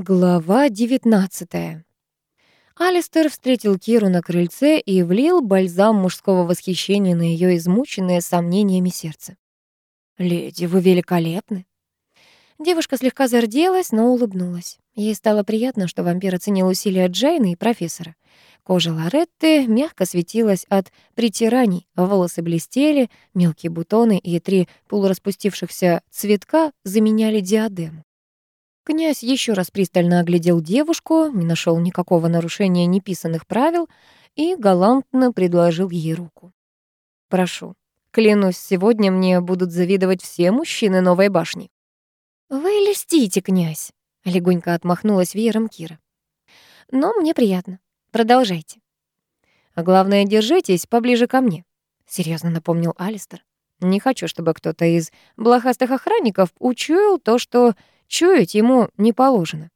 Глава 19 Алистер встретил Киру на крыльце и влил бальзам мужского восхищения на ее измученное сомнениями сердце. «Леди, вы великолепны!» Девушка слегка зарделась, но улыбнулась. Ей стало приятно, что вампир оценил усилия Джейна и профессора. Кожа Лоретты мягко светилась от притираний, волосы блестели, мелкие бутоны и три полураспустившихся цветка заменяли диадему. Князь еще раз пристально оглядел девушку, не нашел никакого нарушения неписанных правил и галантно предложил ей руку. «Прошу, клянусь, сегодня мне будут завидовать все мужчины новой башни». «Вы льстите, князь», — легонько отмахнулась веером Кира. «Но мне приятно. Продолжайте». «А главное, держитесь поближе ко мне», — серьезно напомнил Алистер. «Не хочу, чтобы кто-то из блохастых охранников учуял то, что Чуять ему не положено.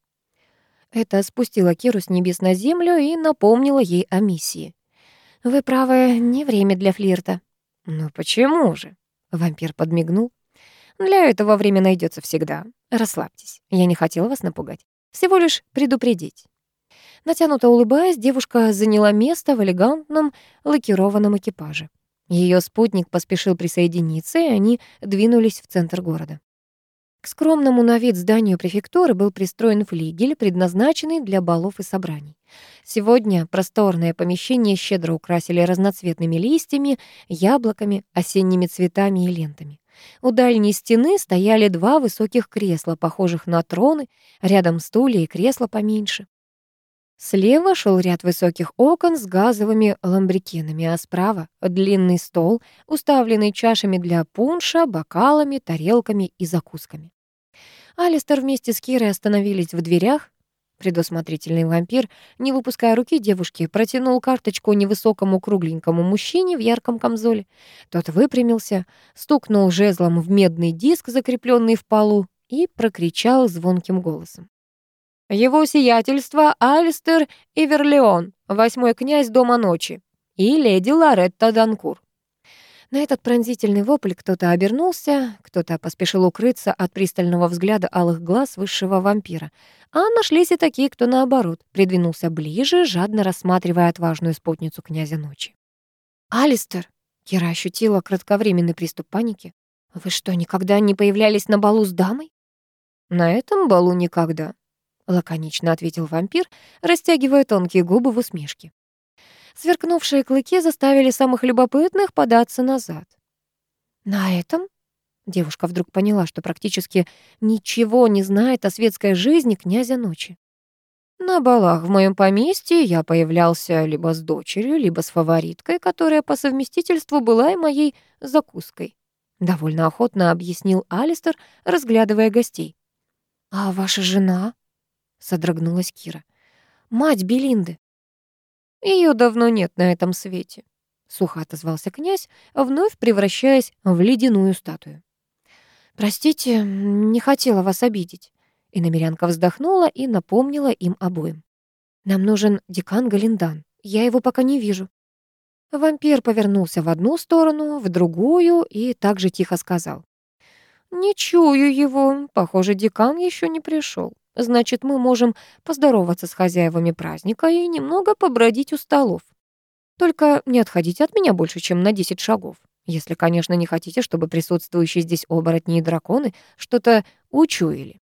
Это спустило Киру с небес на землю и напомнило ей о миссии. «Вы правы, не время для флирта». «Ну почему же?» — вампир подмигнул. «Для этого время найдется всегда. Расслабьтесь. Я не хотела вас напугать. Всего лишь предупредить». Натянуто улыбаясь, девушка заняла место в элегантном лакированном экипаже. Ее спутник поспешил присоединиться, и они двинулись в центр города. К скромному на вид зданию префектуры был пристроен флигель, предназначенный для балов и собраний. Сегодня просторное помещение щедро украсили разноцветными листьями, яблоками, осенними цветами и лентами. У дальней стены стояли два высоких кресла, похожих на троны, рядом стулья и кресла поменьше. Слева шел ряд высоких окон с газовыми ламбрикенами, а справа — длинный стол, уставленный чашами для пунша, бокалами, тарелками и закусками. Алистер вместе с Кирой остановились в дверях. Предусмотрительный вампир, не выпуская руки девушки, протянул карточку невысокому кругленькому мужчине в ярком камзоле. Тот выпрямился, стукнул жезлом в медный диск, закрепленный в полу, и прокричал звонким голосом. Его сиятельство Алистер Иверлеон, восьмой князь Дома ночи, и леди Лоретта Данкур. На этот пронзительный вопль кто-то обернулся, кто-то поспешил укрыться от пристального взгляда алых глаз высшего вампира. А нашлись и такие, кто, наоборот, придвинулся ближе, жадно рассматривая отважную спутницу князя ночи. «Алистер!» — Кира ощутила кратковременный приступ паники. «Вы что, никогда не появлялись на балу с дамой?» «На этом балу никогда», — лаконично ответил вампир, растягивая тонкие губы в усмешке. Сверкнувшие клыки заставили самых любопытных податься назад. «На этом?» Девушка вдруг поняла, что практически ничего не знает о светской жизни князя ночи. На балах в моем поместье я появлялся либо с дочерью, либо с фавориткой, которая по совместительству была и моей закуской. Довольно охотно объяснил Алистер, разглядывая гостей. «А ваша жена?» Содрогнулась Кира. Мать Белинды. Ее давно нет на этом свете, сухо отозвался князь, вновь превращаясь в ледяную статую. Простите, не хотела вас обидеть. И намерянка вздохнула и напомнила им обоим. Нам нужен декан Галиндан. Я его пока не вижу. Вампир повернулся в одну сторону, в другую и также тихо сказал. «Не чую его. Похоже, декан еще не пришел. Значит, мы можем поздороваться с хозяевами праздника и немного побродить у столов. Только не отходите от меня больше, чем на 10 шагов. Если, конечно, не хотите, чтобы присутствующие здесь оборотни и драконы что-то учуяли.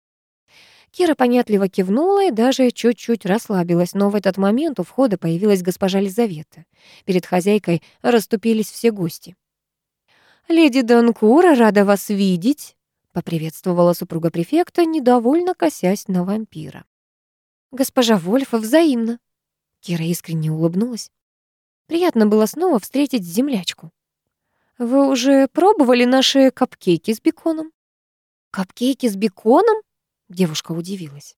Кира понятливо кивнула и даже чуть-чуть расслабилась, но в этот момент у входа появилась госпожа Лизавета. Перед хозяйкой расступились все гости. «Леди Данкура, рада вас видеть!» Поприветствовала супруга префекта, недовольно косясь на вампира. «Госпожа Вольфа, взаимно!» Кира искренне улыбнулась. Приятно было снова встретить землячку. «Вы уже пробовали наши капкейки с беконом?» «Капкейки с беконом?» Девушка удивилась.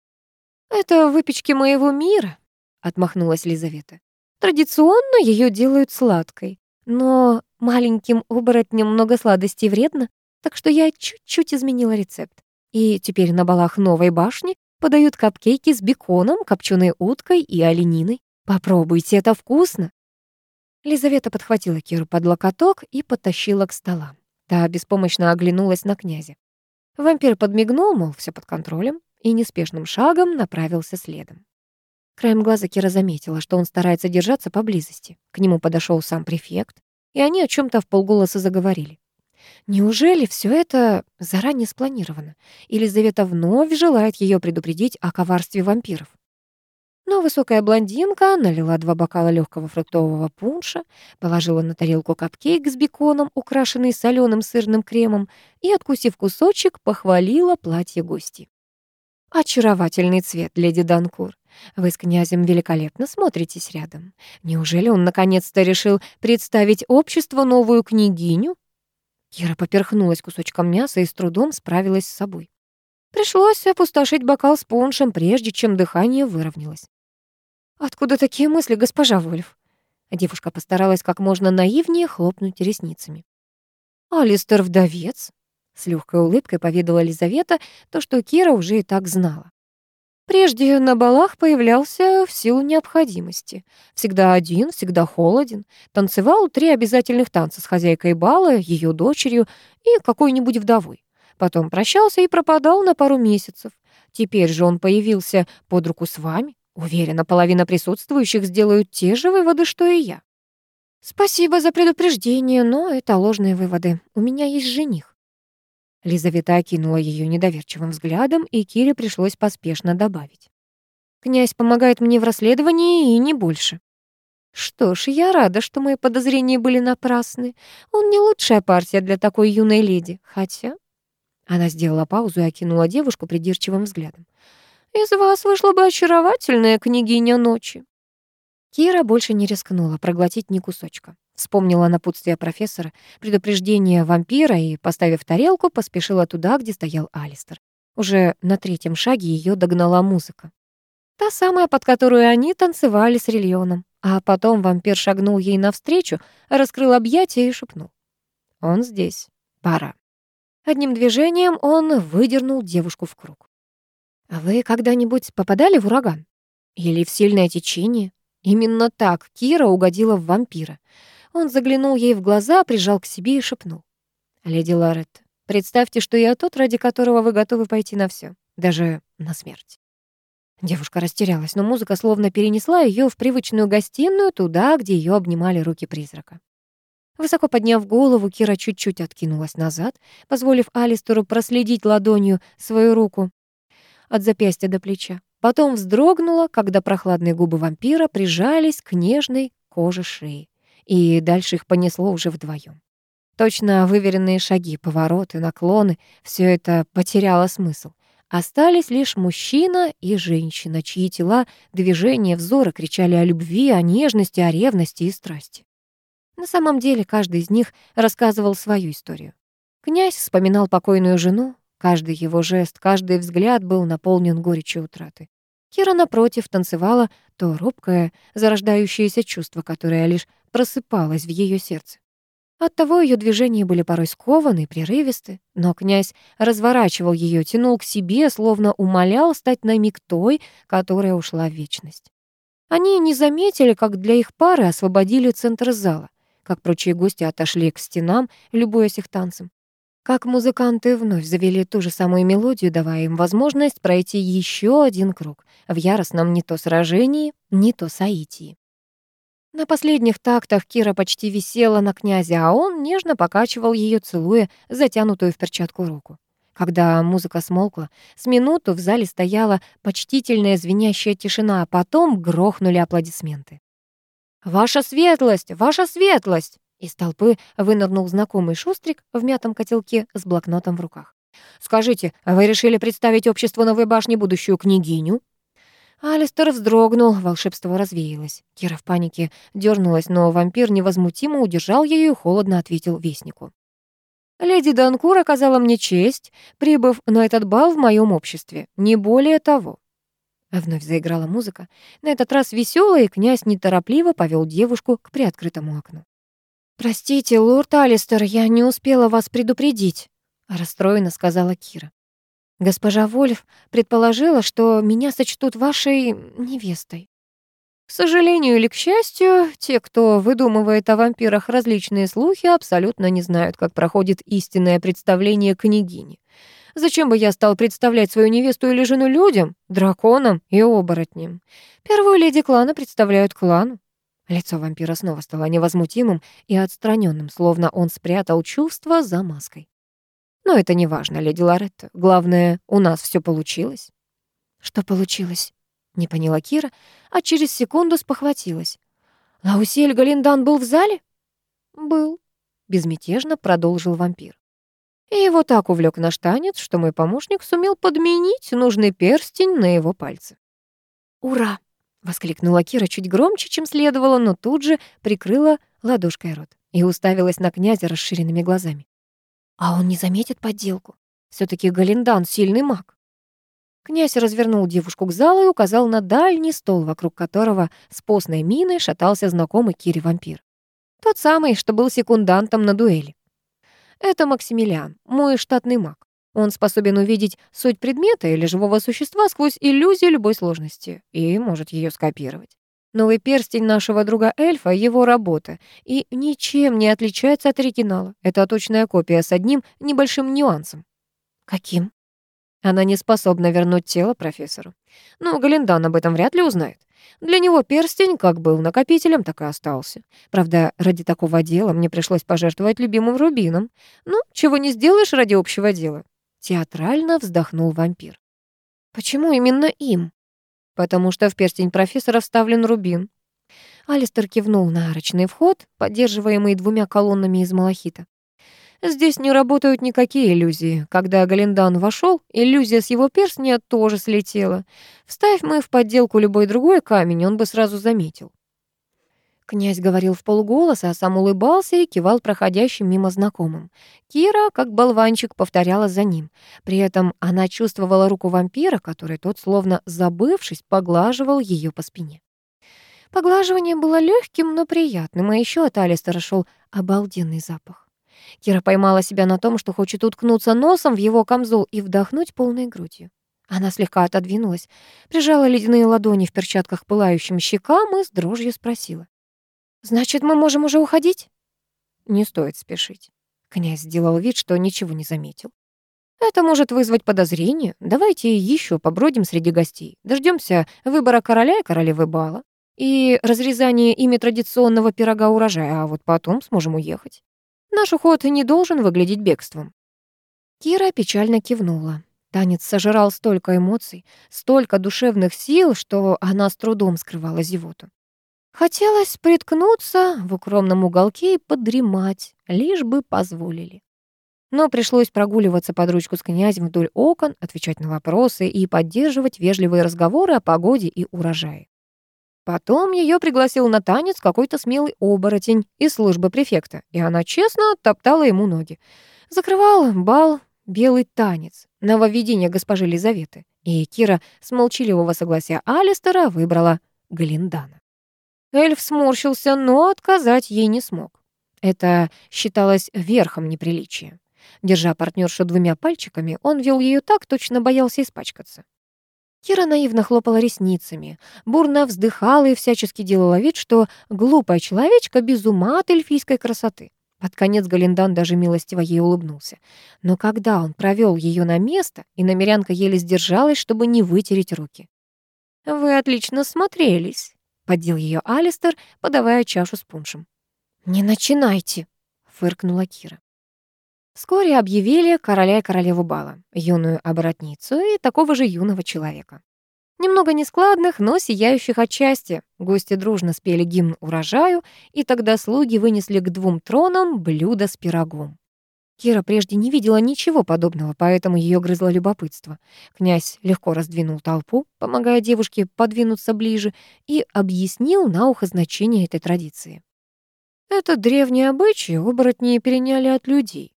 «Это выпечки моего мира», — отмахнулась Лизавета. «Традиционно ее делают сладкой, но маленьким оборотням много сладостей вредно. Так что я чуть-чуть изменила рецепт. И теперь на балах новой башни подают капкейки с беконом, копченой уткой и олениной. Попробуйте, это вкусно. Лизавета подхватила Киру под локоток и потащила к столам. Та беспомощно оглянулась на князя. Вампир подмигнул, мол, все под контролем, и неспешным шагом направился следом. Краем глаза Кира заметила, что он старается держаться поблизости. К нему подошел сам префект, и они о чем то вполголоса заговорили. Неужели все это заранее спланировано? Елизавета вновь желает ее предупредить о коварстве вампиров? Но высокая блондинка налила два бокала легкого фруктового пунша, положила на тарелку капкейк с беконом, украшенный соленым сырным кремом, и, откусив кусочек, похвалила платье гости. «Очаровательный цвет, леди Данкур. Вы с князем великолепно смотритесь рядом. Неужели он наконец-то решил представить обществу новую княгиню?» Кира поперхнулась кусочком мяса и с трудом справилась с собой. Пришлось опустошить бокал с пуншем, прежде чем дыхание выровнялось. «Откуда такие мысли, госпожа Вольф?» Девушка постаралась как можно наивнее хлопнуть ресницами. «Алистер вдовец?» С легкой улыбкой поведала Лизавета то, что Кира уже и так знала. Прежде на балах появлялся в силу необходимости. Всегда один, всегда холоден. Танцевал три обязательных танца с хозяйкой бала, ее дочерью и какой-нибудь вдовой. Потом прощался и пропадал на пару месяцев. Теперь же он появился под руку с вами. Уверена, половина присутствующих сделают те же выводы, что и я. Спасибо за предупреждение, но это ложные выводы. У меня есть жених. Лизавета окинула ее недоверчивым взглядом, и Кире пришлось поспешно добавить. «Князь помогает мне в расследовании и не больше». «Что ж, я рада, что мои подозрения были напрасны. Он не лучшая партия для такой юной леди, хотя...» Она сделала паузу и окинула девушку придирчивым взглядом. «Из вас вышла бы очаровательная княгиня ночи». Кира больше не рискнула проглотить ни кусочка. Вспомнила напутствие профессора, предупреждение вампира и, поставив тарелку, поспешила туда, где стоял Алистер. Уже на третьем шаге ее догнала музыка. Та самая, под которую они танцевали с Рильоном. А потом вампир шагнул ей навстречу, раскрыл объятия и шепнул. «Он здесь. Пора». Одним движением он выдернул девушку в круг. «А вы когда-нибудь попадали в ураган? Или в сильное течение?» Именно так Кира угодила в вампира. Он заглянул ей в глаза, прижал к себе и шепнул. «Леди Ларет, представьте, что я тот, ради которого вы готовы пойти на все, даже на смерть». Девушка растерялась, но музыка словно перенесла ее в привычную гостиную, туда, где ее обнимали руки призрака. Высоко подняв голову, Кира чуть-чуть откинулась назад, позволив Алистеру проследить ладонью свою руку от запястья до плеча. Потом вздрогнула, когда прохладные губы вампира прижались к нежной коже шеи и дальше их понесло уже вдвоем. Точно выверенные шаги, повороты, наклоны — все это потеряло смысл. Остались лишь мужчина и женщина, чьи тела, движения, взоры кричали о любви, о нежности, о ревности и страсти. На самом деле каждый из них рассказывал свою историю. Князь вспоминал покойную жену, каждый его жест, каждый взгляд был наполнен горечью утраты. Кира, напротив, танцевала то робкое, зарождающееся чувство, которое лишь просыпалось в ее сердце. Оттого ее движения были порой скованы, прерывисты, но князь разворачивал ее, тянул к себе, словно умолял стать на миг той, которая ушла в вечность. Они не заметили, как для их пары освободили центр зала, как прочие гости отошли к стенам, любуясь их танцем. Как музыканты вновь завели ту же самую мелодию, давая им возможность пройти еще один круг в яростном не то сражении, не то соитии. На последних тактах Кира почти висела на князе, а он нежно покачивал ее, целуя затянутую в перчатку руку. Когда музыка смолкла, с минуту в зале стояла почтительная звенящая тишина, а потом грохнули аплодисменты. «Ваша светлость! Ваша светлость!» Из толпы вынырнул знакомый шустрик в мятом котелке с блокнотом в руках. «Скажите, вы решили представить обществу Новой башни будущую княгиню?» Алистер вздрогнул, волшебство развеялось. Кира в панике дернулась, но вампир невозмутимо удержал ее и холодно ответил вестнику. «Леди Данкур оказала мне честь, прибыв на этот бал в моем обществе. Не более того». Вновь заиграла музыка. На этот раз веселая, и князь неторопливо повел девушку к приоткрытому окну. «Простите, лорд Алистер, я не успела вас предупредить», — расстроенно сказала Кира. Госпожа Вольф предположила, что меня сочтут вашей невестой. К сожалению или к счастью, те, кто выдумывает о вампирах различные слухи, абсолютно не знают, как проходит истинное представление княгини. Зачем бы я стал представлять свою невесту или жену людям, драконам и оборотням? Первую леди клана представляют клану. Лицо вампира снова стало невозмутимым и отстраненным, словно он спрятал чувства за маской. Но это не важно, леди Лоретта. Главное, у нас все получилось. Что получилось? Не поняла Кира, а через секунду спохватилась. Лаусель Галиндан был в зале? Был, безмятежно продолжил вампир. И его так увлек наш танец, что мой помощник сумел подменить нужный перстень на его пальце. «Ура!» — воскликнула Кира чуть громче, чем следовало, но тут же прикрыла ладошкой рот и уставилась на князя расширенными глазами. «А он не заметит подделку? все таки Галиндан — сильный маг». Князь развернул девушку к залу и указал на дальний стол, вокруг которого с постной миной шатался знакомый Кире вампир. Тот самый, что был секундантом на дуэли. Это Максимилиан, мой штатный маг. Он способен увидеть суть предмета или живого существа сквозь иллюзию любой сложности и может ее скопировать. Новый перстень нашего друга эльфа — его работа, и ничем не отличается от оригинала. Это точная копия с одним небольшим нюансом. Каким? Она не способна вернуть тело профессору. Но Галиндан об этом вряд ли узнает. Для него перстень как был накопителем, так и остался. Правда, ради такого дела мне пришлось пожертвовать любимым рубином. Ну, чего не сделаешь ради общего дела. Театрально вздохнул вампир. Почему именно им? Потому что в перстень профессора вставлен рубин. Алистер кивнул на арочный вход, поддерживаемый двумя колоннами из малахита. Здесь не работают никакие иллюзии. Когда Галиндан вошел, иллюзия с его перстня тоже слетела. Вставь мы в подделку любой другой камень, он бы сразу заметил. Князь говорил в полголоса, а сам улыбался и кивал проходящим мимо знакомым. Кира, как болванчик, повторяла за ним. При этом она чувствовала руку вампира, который тот, словно забывшись, поглаживал ее по спине. Поглаживание было легким, но приятным, а еще от Алистера шел обалденный запах. Кира поймала себя на том, что хочет уткнуться носом в его камзол и вдохнуть полной грудью. Она слегка отодвинулась, прижала ледяные ладони в перчатках пылающим щекам и с дрожью спросила. «Значит, мы можем уже уходить?» «Не стоит спешить». Князь сделал вид, что ничего не заметил. «Это может вызвать подозрение. Давайте еще побродим среди гостей. Дождемся выбора короля и королевы бала и разрезания ими традиционного пирога урожая, а вот потом сможем уехать. Наш уход не должен выглядеть бегством». Кира печально кивнула. Танец сожрал столько эмоций, столько душевных сил, что она с трудом скрывала зевоту. Хотелось приткнуться в укромном уголке и подремать, лишь бы позволили. Но пришлось прогуливаться под ручку с князем вдоль окон, отвечать на вопросы и поддерживать вежливые разговоры о погоде и урожае. Потом ее пригласил на танец какой-то смелый оборотень из службы префекта, и она честно топтала ему ноги. Закрывал бал белый танец, нововведение госпожи Лизаветы, и Кира с молчаливого согласия Алистера выбрала Галиндана. Эльф сморщился, но отказать ей не смог. Это считалось верхом неприличия. Держа партнершу двумя пальчиками, он вел ее так, точно боялся испачкаться. Кира наивно хлопала ресницами, бурно вздыхала и всячески делала вид, что глупая человечка без ума от эльфийской красоты. Под конец Галиндан даже милостиво ей улыбнулся. Но когда он провел ее на место, и намерянка еле сдержалась, чтобы не вытереть руки. «Вы отлично смотрелись», — поддел ее Алистер, подавая чашу с пуншем. «Не начинайте», — фыркнула Кира. Вскоре объявили короля и королеву бала, юную оборотницу и такого же юного человека. Немного нескладных, но сияющих от счастья. Гости дружно спели гимн урожаю, и тогда слуги вынесли к двум тронам блюдо с пирогом. Кира прежде не видела ничего подобного, поэтому ее грызло любопытство. Князь легко раздвинул толпу, помогая девушке подвинуться ближе, и объяснил на ухо значение этой традиции. Это древние обычаи оборотни переняли от людей.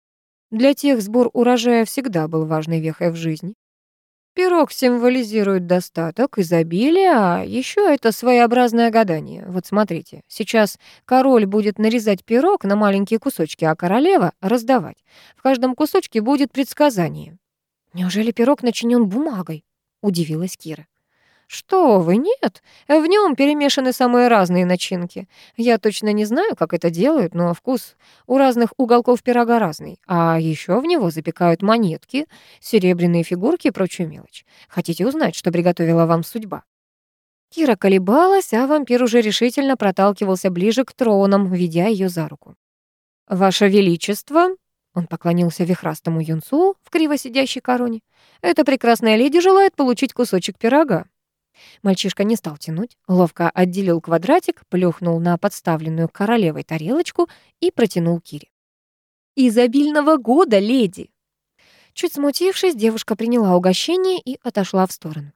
Для тех сбор урожая всегда был важной вехой в жизни. Пирог символизирует достаток, изобилие, а еще это своеобразное гадание. Вот смотрите, сейчас король будет нарезать пирог на маленькие кусочки, а королева — раздавать. В каждом кусочке будет предсказание. «Неужели пирог начинен бумагой?» — удивилась Кира. «Что вы, нет. В нем перемешаны самые разные начинки. Я точно не знаю, как это делают, но вкус у разных уголков пирога разный. А еще в него запекают монетки, серебряные фигурки и прочую мелочь. Хотите узнать, что приготовила вам судьба?» Кира колебалась, а вампир уже решительно проталкивался ближе к тронам, ведя ее за руку. «Ваше Величество!» Он поклонился вихрастому юнцу в криво сидящей короне. «Эта прекрасная леди желает получить кусочек пирога». Мальчишка не стал тянуть, ловко отделил квадратик, плюхнул на подставленную королевой тарелочку и протянул Кире. «Изобильного года, леди!» Чуть смутившись, девушка приняла угощение и отошла в сторону.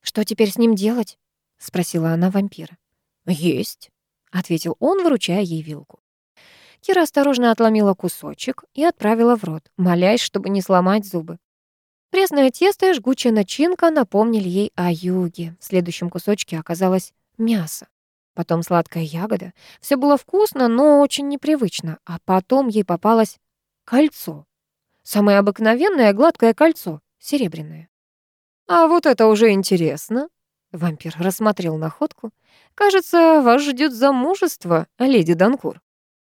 «Что теперь с ним делать?» — спросила она вампира. «Есть», — ответил он, вручая ей вилку. Кира осторожно отломила кусочек и отправила в рот, молясь, чтобы не сломать зубы. Пресное тесто и жгучая начинка напомнили ей о юге. В следующем кусочке оказалось мясо. Потом сладкая ягода. Все было вкусно, но очень непривычно. А потом ей попалось кольцо. Самое обыкновенное гладкое кольцо, серебряное. «А вот это уже интересно», — вампир рассмотрел находку. «Кажется, вас ждет замужество, леди Данкур».